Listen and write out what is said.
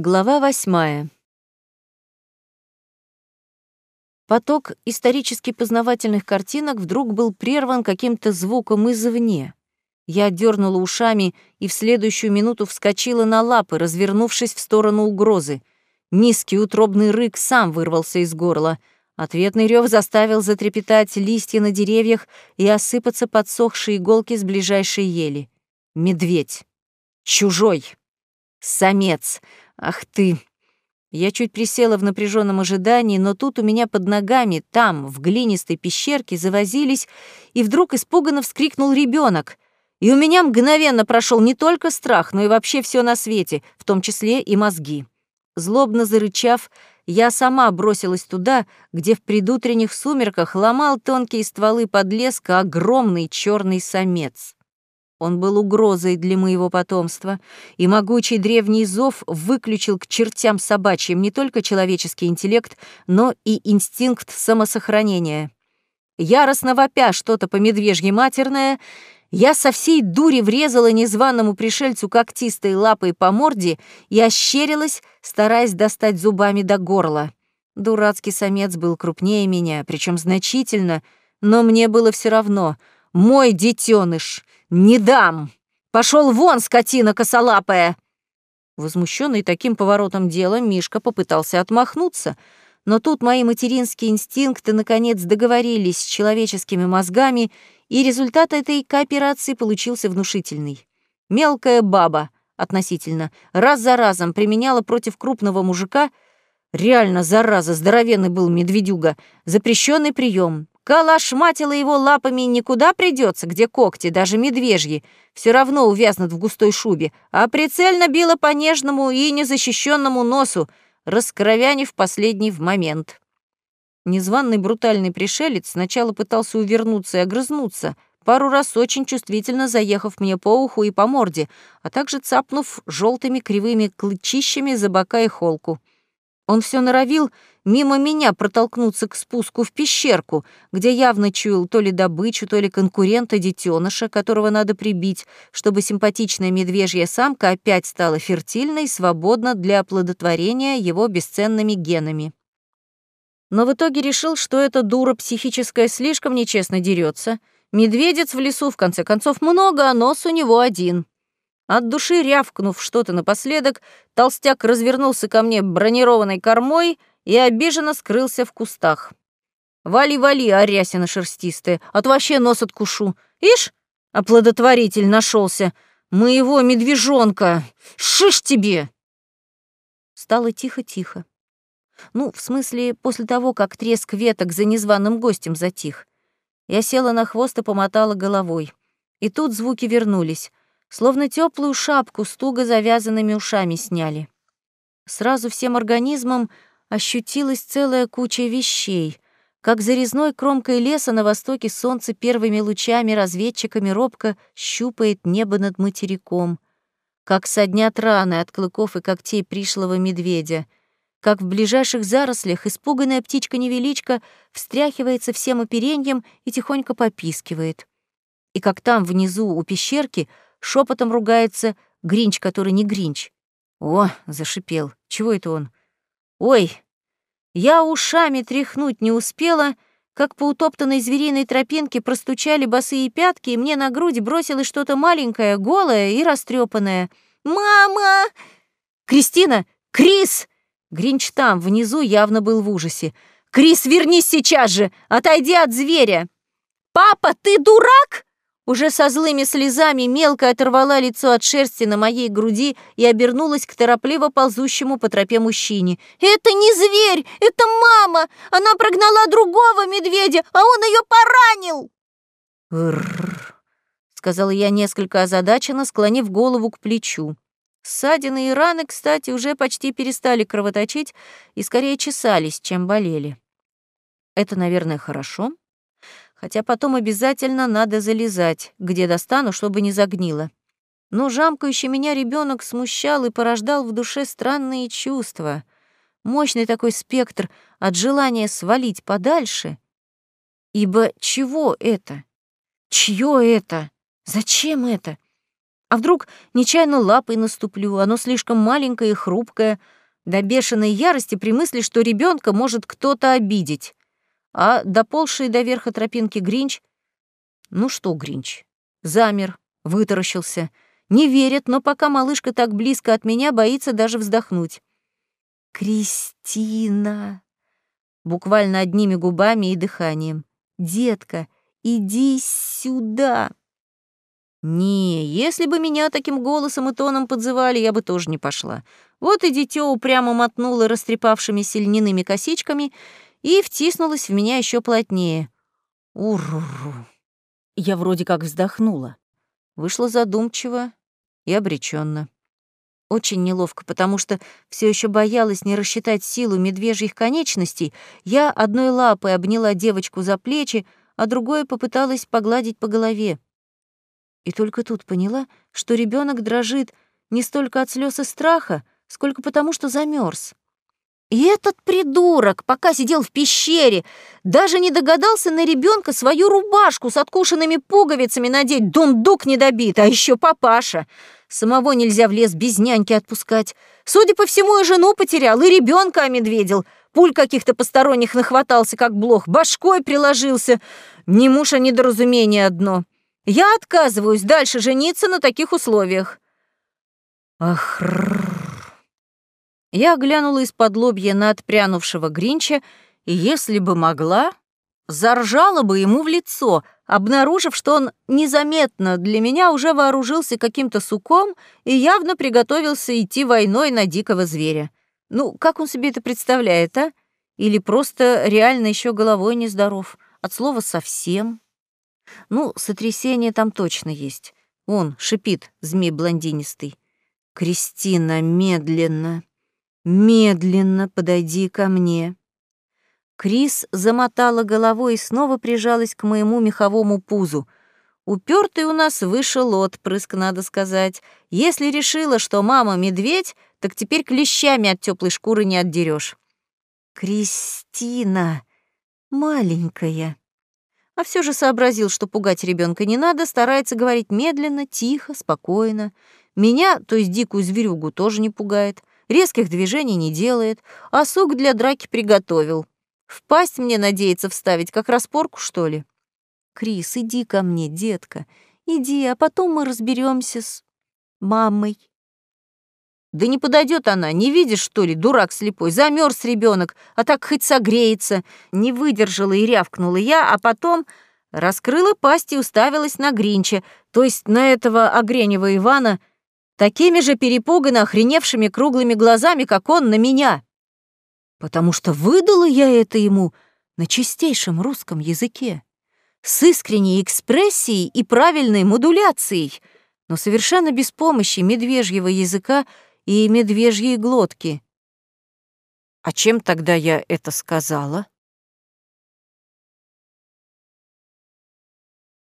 Глава восьмая. Поток исторически познавательных картинок вдруг был прерван каким-то звуком извне. Я дернула ушами и в следующую минуту вскочила на лапы, развернувшись в сторону угрозы. Низкий утробный рык сам вырвался из горла. Ответный рев заставил затрепетать листья на деревьях и осыпаться подсохшие иголки с ближайшей ели. Медведь. Чужой. Самец. Ах ты! Я чуть присела в напряженном ожидании, но тут у меня под ногами, там, в глинистой пещерке, завозились, и вдруг испуганно вскрикнул ребенок. И у меня мгновенно прошел не только страх, но и вообще все на свете, в том числе и мозги. Злобно зарычав, я сама бросилась туда, где в предутренних сумерках ломал тонкие стволы подлеска огромный черный самец. Он был угрозой для моего потомства, и могучий древний зов выключил к чертям собачьим не только человеческий интеллект, но и инстинкт самосохранения. Яростно вопя что-то по медвежье матерное, я со всей дури врезала незваному пришельцу когтистой лапой по морде и ощерилась, стараясь достать зубами до горла. Дурацкий самец был крупнее меня, причем значительно, но мне было все равно. Мой детеныш — «Не дам! Пошел вон, скотина косолапая!» Возмущенный таким поворотом дела, Мишка попытался отмахнуться, но тут мои материнские инстинкты наконец договорились с человеческими мозгами, и результат этой кооперации получился внушительный. Мелкая баба, относительно, раз за разом применяла против крупного мужика Реально, зараза, здоровенный был медведюга. Запрещенный прием. Калашматила его лапами никуда придется, где когти, даже медвежьи, все равно увязнут в густой шубе, а прицельно била по нежному и незащищенному носу, раскровянив последний в момент. Незваный брутальный пришелец сначала пытался увернуться и огрызнуться, пару раз очень чувствительно заехав мне по уху и по морде, а также цапнув желтыми кривыми клычищами за бока и холку. Он все норовил мимо меня протолкнуться к спуску в пещерку, где явно чуял то ли добычу, то ли конкурента детеныша, которого надо прибить, чтобы симпатичная медвежья самка опять стала фертильной и свободна для оплодотворения его бесценными генами. Но в итоге решил, что эта дура психическая слишком нечестно дерется. Медведец в лесу, в конце концов, много, а нос у него один. От души рявкнув что-то напоследок, толстяк развернулся ко мне бронированной кормой и обиженно скрылся в кустах. «Вали-вали, арясина шерстистая, а то вообще нос откушу. Ишь, оплодотворитель нашелся. Моего медвежонка! Шиш тебе!» Стало тихо-тихо. Ну, в смысле, после того, как треск веток за незваным гостем затих. Я села на хвост и помотала головой. И тут звуки вернулись словно теплую шапку с туго завязанными ушами сняли. Сразу всем организмом ощутилась целая куча вещей, как за резной кромкой леса на востоке солнце первыми лучами разведчиками робко щупает небо над материком, как соднят раны от клыков и когтей пришлого медведя, как в ближайших зарослях испуганная птичка-невеличка встряхивается всем опереньем и тихонько попискивает, и как там внизу у пещерки — шепотом ругается Гринч, который не Гринч. О, зашипел. Чего это он? Ой, я ушами тряхнуть не успела, как по утоптанной звериной тропинке простучали босые пятки, и мне на грудь бросилось что-то маленькое, голое и растрепанное. «Мама!» «Кристина! Крис!» Гринч там, внизу, явно был в ужасе. «Крис, вернись сейчас же! Отойди от зверя!» «Папа, ты дурак?» Уже со злыми слезами мелко оторвала лицо от шерсти на моей груди и обернулась к торопливо ползущему по тропе мужчине. «Это не зверь! Это мама! Она прогнала другого медведя, а он ее поранил!» «Рррр», — сказала я несколько озадаченно, склонив голову к плечу. Ссадины и раны, кстати, уже почти перестали кровоточить и скорее чесались, чем болели. Это, наверное, хорошо, хотя потом обязательно надо залезать, где достану, чтобы не загнило. Но жамкающий меня ребенок смущал и порождал в душе странные чувства. Мощный такой спектр от желания свалить подальше. Ибо чего это? Чье это? Зачем это? А вдруг нечаянно лапой наступлю, оно слишком маленькое и хрупкое, до бешеной ярости при мысли, что ребенка может кто-то обидеть. А доползший до верха тропинки Гринч... Ну что, Гринч? Замер, вытаращился. Не верит, но пока малышка так близко от меня, боится даже вздохнуть. «Кристина!» Буквально одними губами и дыханием. «Детка, иди сюда!» Не, если бы меня таким голосом и тоном подзывали, я бы тоже не пошла. Вот и дитё упрямо мотнуло растрепавшимися льняными косичками и втиснулось в меня еще плотнее. Урру. Я вроде как вздохнула. Вышла задумчиво и обреченно. Очень неловко, потому что все еще боялась не рассчитать силу медвежьих конечностей. Я одной лапой обняла девочку за плечи, а другой попыталась погладить по голове. И только тут поняла, что ребенок дрожит не столько от слез и страха, сколько потому, что замерз. И этот придурок, пока сидел в пещере, даже не догадался на ребенка свою рубашку с откушенными пуговицами надеть, дундук недобит, а еще папаша. Самого нельзя в лес без няньки отпускать. Судя по всему, и жену потерял, и ребенка омедведил. Пуль каких-то посторонних нахватался, как блох, башкой приложился. Не муж, а недоразумение одно. Я отказываюсь дальше жениться на таких условиях. Ах. Я глянула из-под лобья на отпрянувшего Гринча, и если бы могла, заржала бы ему в лицо, обнаружив, что он незаметно для меня уже вооружился каким-то суком и явно приготовился идти войной на дикого зверя. Ну, как он себе это представляет, а? Или просто реально еще головой нездоров? От слова «совсем». Ну, сотрясение там точно есть. Он шипит, змей блондинистый. «Кристина, медленно, медленно подойди ко мне». Крис замотала головой и снова прижалась к моему меховому пузу. Упертый у нас вышел отпрыск, надо сказать. Если решила, что мама медведь, так теперь клещами от теплой шкуры не отдерешь. Кристина, маленькая а все же сообразил, что пугать ребенка не надо, старается говорить медленно, тихо, спокойно. Меня, то есть дикую зверюгу, тоже не пугает, резких движений не делает, а сук для драки приготовил. В пасть мне надеется вставить, как распорку, что ли? Крис, иди ко мне, детка, иди, а потом мы разберемся с мамой. Да не подойдет она, не видишь, что ли, дурак слепой, замерз ребенок, а так хоть согреется. Не выдержала и рявкнула я, а потом раскрыла пасть и уставилась на Гринча, то есть на этого огренева Ивана, такими же перепуганно охреневшими круглыми глазами, как он на меня. Потому что выдала я это ему на чистейшем русском языке, с искренней экспрессией и правильной модуляцией, но совершенно без помощи медвежьего языка и медвежьи глотки. А чем тогда я это сказала?